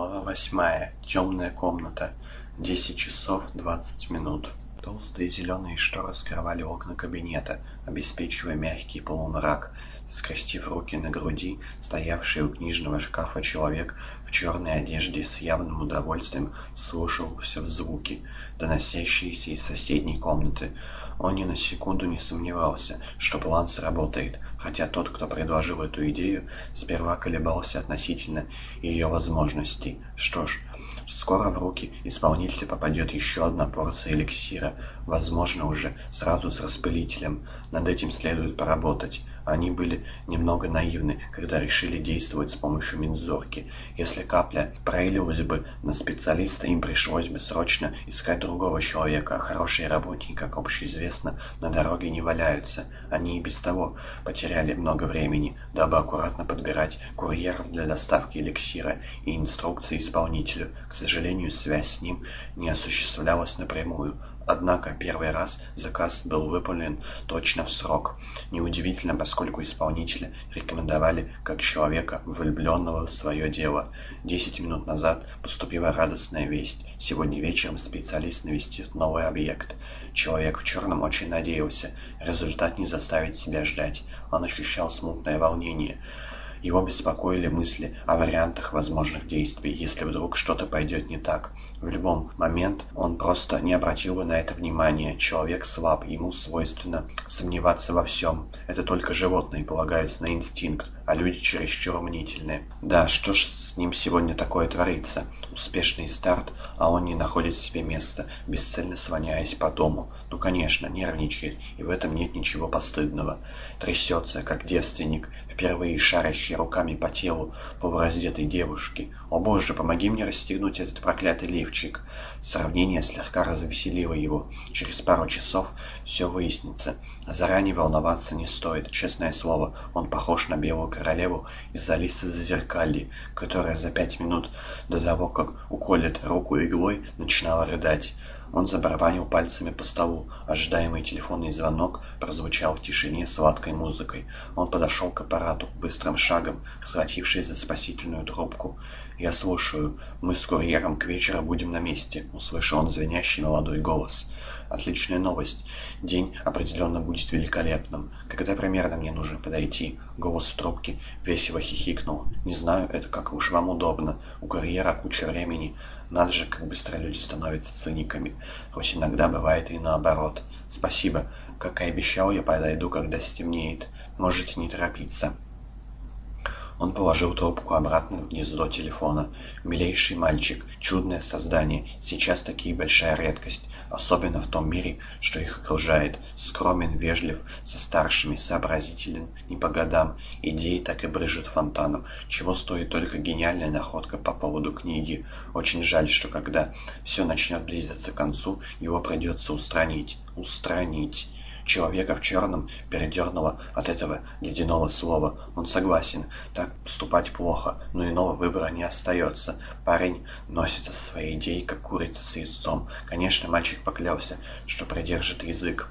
Глава восьмая. Темная комната. Десять часов двадцать минут. Толстые зеленые шторы скрывали окна кабинета, обеспечивая мягкий полумрак. Скрестив руки на груди, стоявший у книжного шкафа человек в черной одежде с явным удовольствием слушался в звуки, доносящиеся из соседней комнаты. Он ни на секунду не сомневался, что план сработает, хотя тот, кто предложил эту идею, сперва колебался относительно ее возможностей. Что ж, скоро в руки исполнителя попадет еще одна порция эликсира, возможно, уже сразу с распылителем. Над этим следует поработать. Они были немного наивны, когда решили действовать с помощью мензурки. Если капля пролилась бы на специалиста, им пришлось бы срочно искать другого человека, а хорошие работники, как общеизвестно, на дороге не валяются. Они и без того потеряли много времени, дабы аккуратно подбирать курьеров для доставки эликсира и инструкции исполнителю. К сожалению, связь с ним не осуществлялась напрямую. Однако первый раз заказ был выполнен точно в срок. Неудивительно, поскольку исполнителя рекомендовали как человека, влюбленного в свое дело. Десять минут назад поступила радостная весть. Сегодня вечером специалист навестит новый объект. Человек в черном очень надеялся. Результат не заставит себя ждать. Он ощущал смутное волнение. Его беспокоили мысли о вариантах возможных действий, если вдруг что-то пойдет не так. В любом момент он просто не обратил бы на это внимания. Человек слаб, ему свойственно сомневаться во всем. Это только животные полагаются на инстинкт, а люди чересчур мнительные. Да, что ж с ним сегодня такое творится? Успешный старт, а он не находит себе места, бесцельно слоняясь по дому. Ну, конечно, нервничает, и в этом нет ничего постыдного. Трясется, как девственник, впервые шарящий руками по телу полураздетой девушки. «О боже, помоги мне расстегнуть этот проклятый лифчик!» Сравнение слегка развеселило его. Через пару часов все выяснится. Заранее волноваться не стоит. Честное слово, он похож на белую королеву из Алисы в зазеркалье, которая за пять минут до того, как уколет руку иглой, начинала рыдать. Он забарабанил пальцами по столу. Ожидаемый телефонный звонок прозвучал в тишине сладкой музыкой. Он подошел к аппарату быстрым шагом, схватившись за спасительную трубку. «Я слушаю. Мы с курьером к вечеру будем на месте», — услышал он звенящий молодой голос. «Отличная новость. День определенно будет великолепным. Когда примерно мне нужно подойти?» Голос в трубке весело хихикнул. «Не знаю, это как уж вам удобно. У курьера куча времени. Надо же, как быстро люди становятся циниками. Хоть иногда бывает и наоборот. Спасибо. Как и обещал, я подойду, когда стемнеет. Можете не торопиться». Он положил трубку обратно в гнездо телефона. Милейший мальчик, чудное создание. Сейчас такие большая редкость, особенно в том мире, что их окружает. Скромен, вежлив, со старшими, сообразителен, не по годам. Идеи так и брыжут фонтаном. Чего стоит только гениальная находка по поводу книги. Очень жаль, что когда все начнет близиться к концу, его придется устранить. Устранить. Человека в черном передернуло от этого ледяного слова. Он согласен, так поступать плохо, но иного выбора не остается. Парень носится со своей идеей, как курица с яйцом. Конечно, мальчик поклялся, что придержит язык,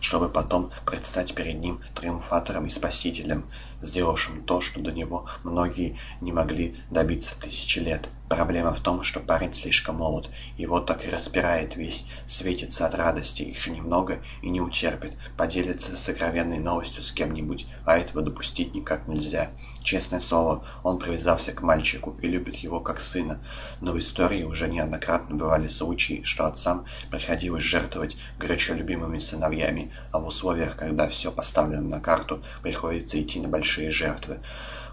чтобы потом предстать перед ним триумфатором и спасителем, сделавшим то, что до него многие не могли добиться тысячи лет. Проблема в том, что парень слишком молод, его так и распирает весь, светится от радости, еще немного и не утерпит, поделится сокровенной новостью с кем-нибудь, а этого допустить никак нельзя. Честное слово, он привязался к мальчику и любит его как сына, но в истории уже неоднократно бывали случаи, что отцам приходилось жертвовать горячо любимыми сыновьями, а в условиях, когда все поставлено на карту, приходится идти на большие жертвы.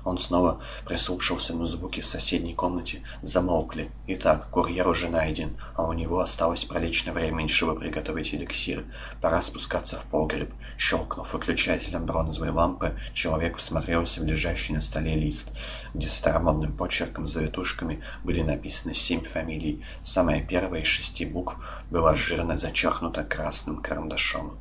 Он снова прислушался, но звуки в соседней комнате замолкли. Итак, курьер уже найден, а у него осталось прилично времени, чтобы приготовить эликсир. Пора спускаться в погреб. Щелкнув выключателем бронзовой лампы, человек всмотрелся в лежащий на столе лист, где старомодным почерком завитушками были написаны семь фамилий. Самая первая из шести букв была жирно зачеркнута красным карандашом.